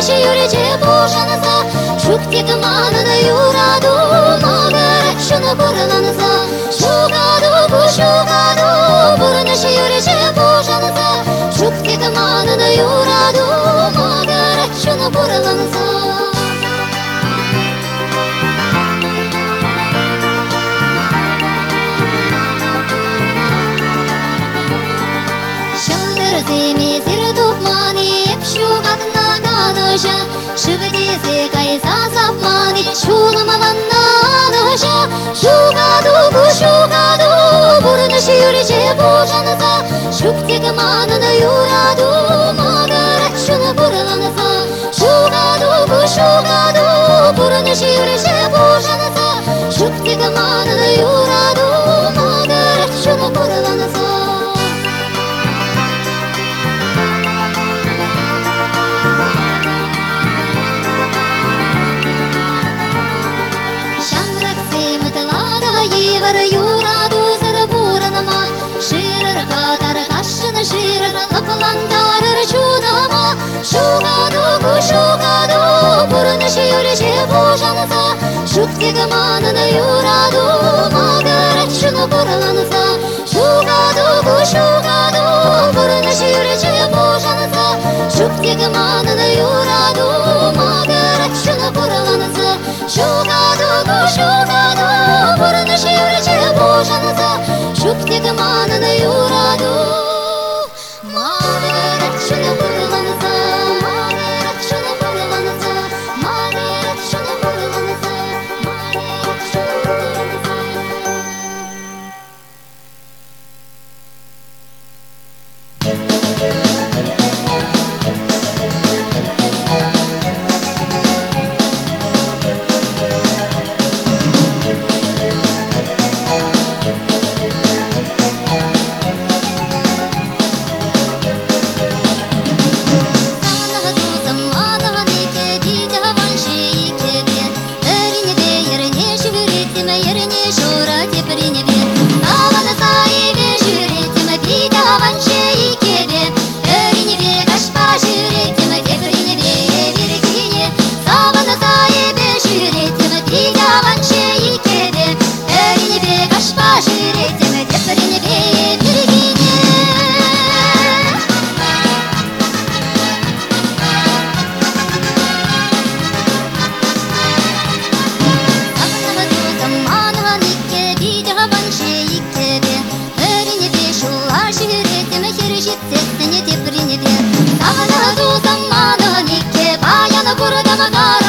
burnishi yuriche boşansa Şukti kımanını yuradu Magara şunu buralansa Şugadu bu şugadu Burnishi yuriche boşansa Şukti kımanını yuradu Magara şunu buralansa Şandır zemi zir dupmani naganışa Şıvdi zekay sasapmani Şulamalanna anışa Şugadu bu şugadu Burnuşı yürüce boşanıza Şukti kımanını yuradu Madarak şunu buralanıza Şugadu bu şugadu Burnuşı yürüce boşanıza Şukti kımanını yuradu Madarak Şugadu bu şugadu burun şiyrişe boşanıza. Şukti gımanını yuradu magarat şunu buralanıza Şugadu bu şugadu burun şiyrişe boşanıza. Şukti gımanını yuradu magarat şunu buralanıza Şugadu bu şugadu burun が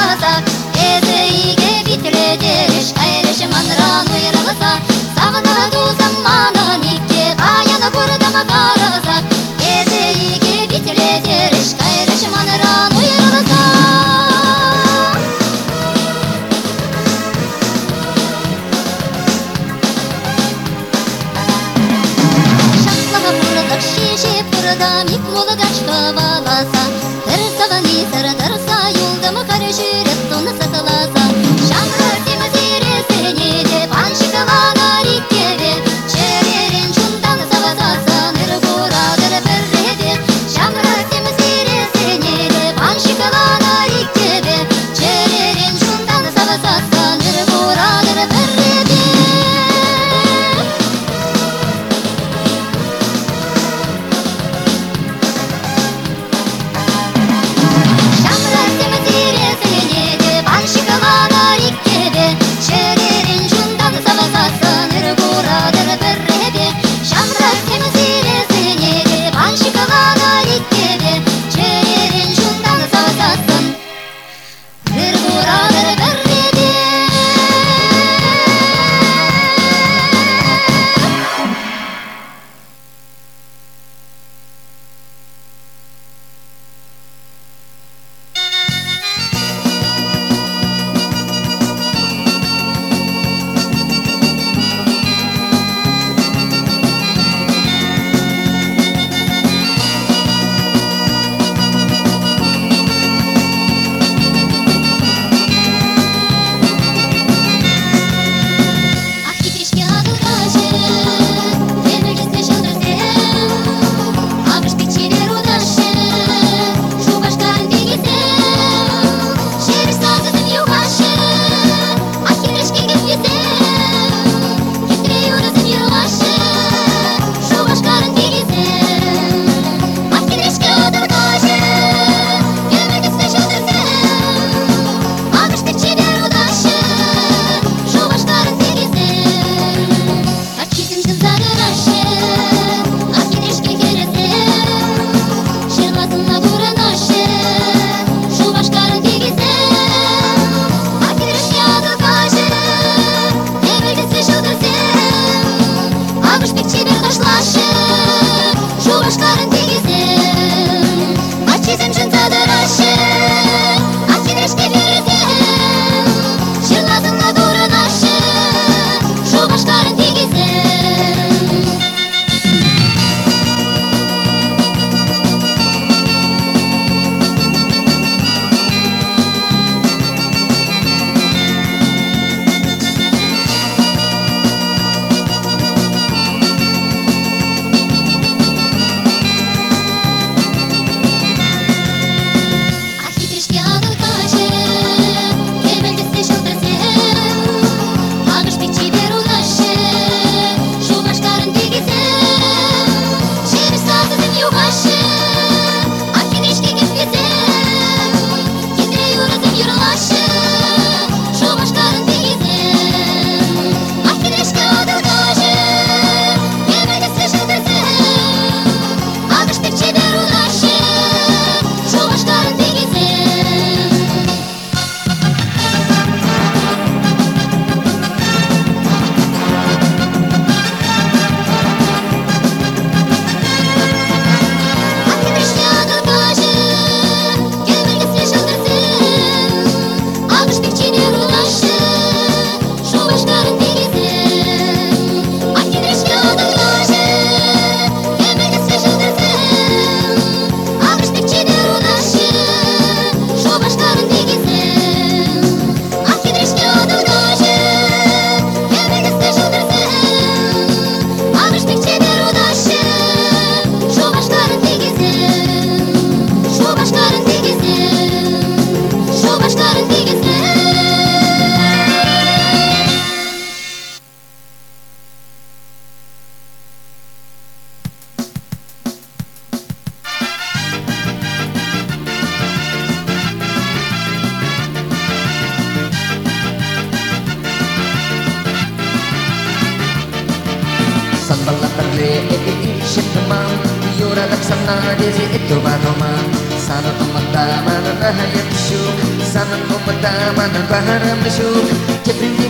sana rahaya mishum sana kumpata mana bahara mishum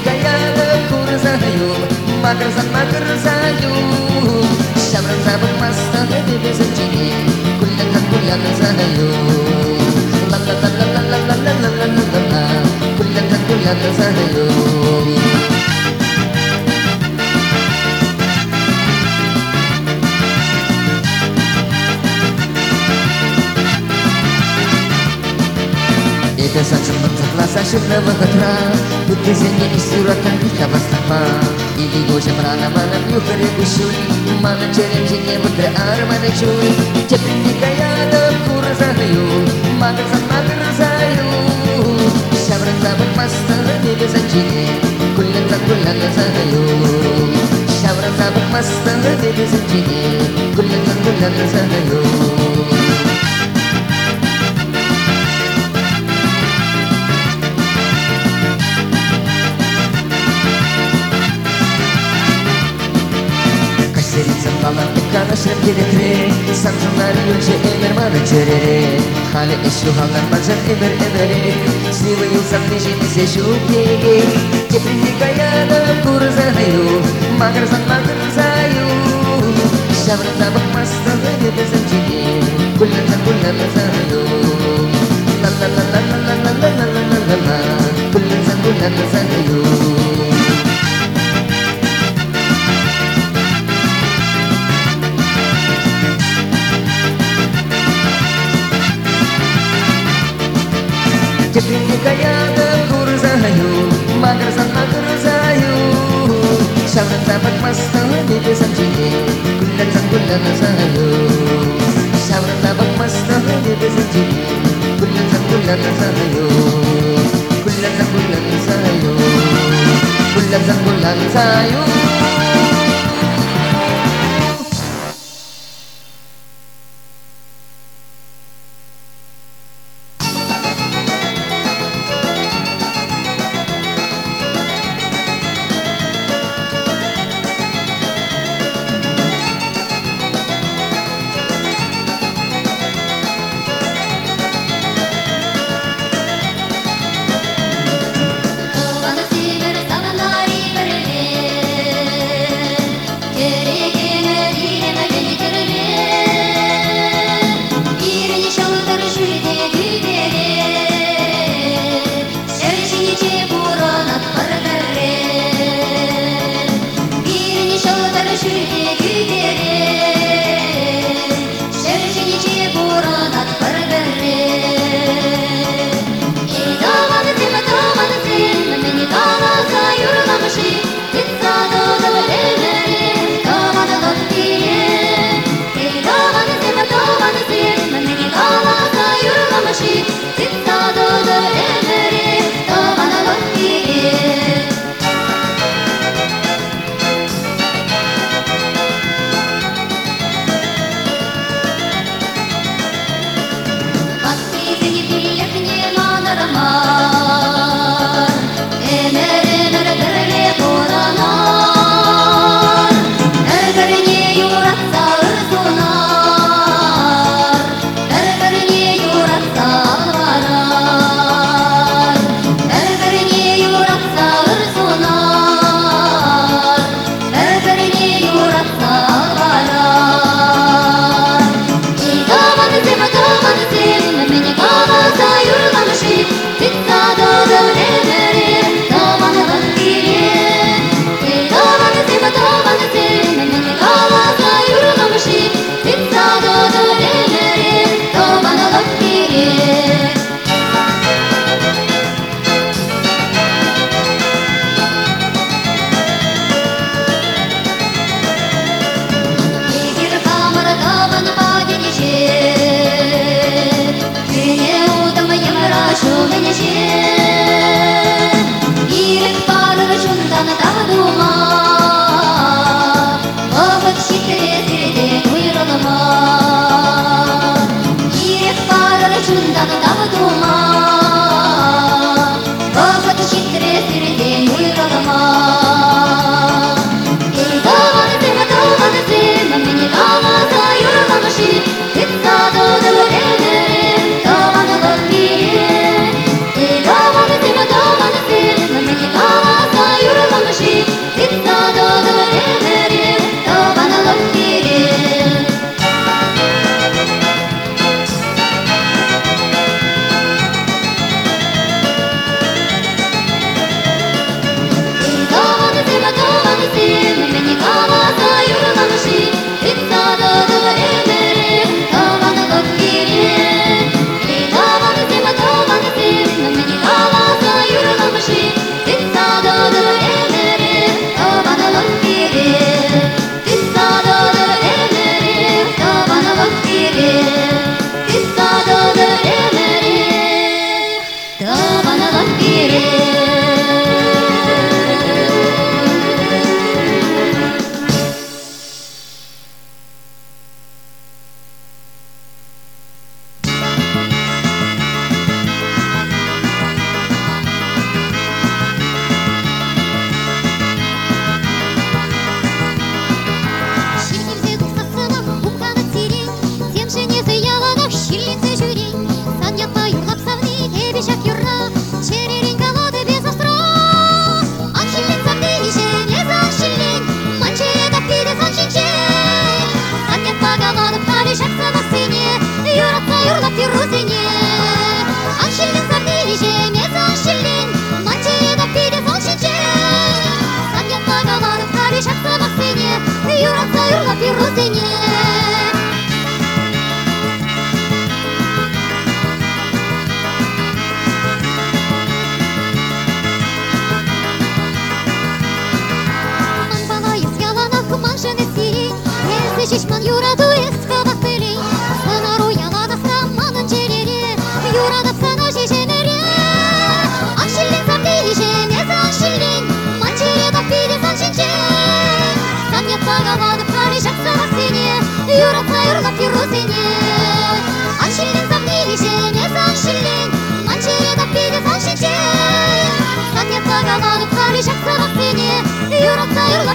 kaya lekur sahayu makar san makar sahayu syabran sabun mas tahaya bebe sejini kuliakan kuliakan sahayu Kita saja mencerlas asyik nama kata Putih sehingga disurahkan kita bersama. Ini gue jam rana malam gue kerja kusui Mana cerem jingnya berdear mana cuy Jadi kita ya ada kurang sahayu Makan sama tersayu Syabran sabar pasta di desa jini Kulang tak kulang sahayu Syabran sabar pasta di desa jini Kulang tak kulang sahayu şerkede kre Sansanlar yolcu emir bana cerere Hale eşlu halan mazan emir emere Sliva yılsan nişin ise şu kege Ceprini kayana kurza hayu Magar san magar sayu Şabran sabak masta hadi bezen cini Kullan san kullan sayu the Santini, that's a good and a salo. Shall the love of Master Hindu the Santini, put that's a good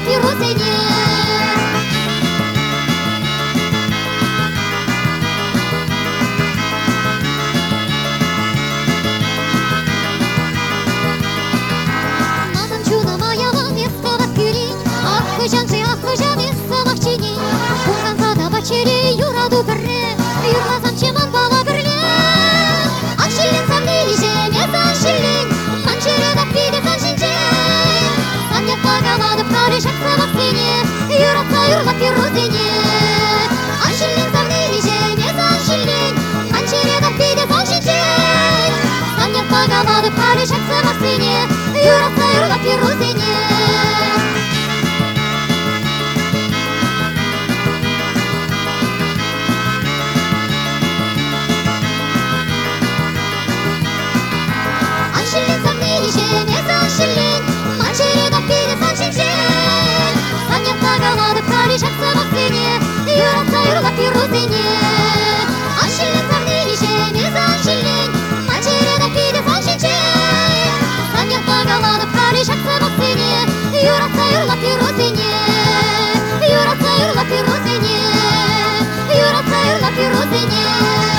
Pirou Seigneur. спине От щелеца в нынешней не зажалень Материна пидет зажичей Сапер поголода пролежат в его сыне Юра цаюр лапиру сыне Юра цаюр лапиру сыне Юра цаюр лапиру сыне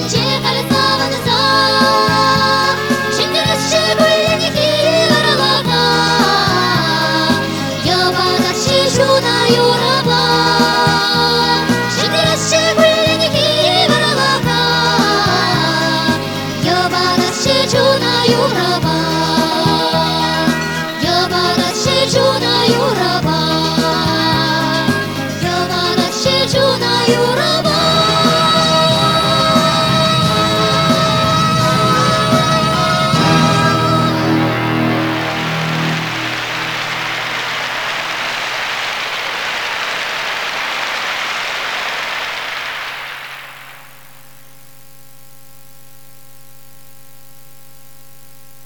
changes.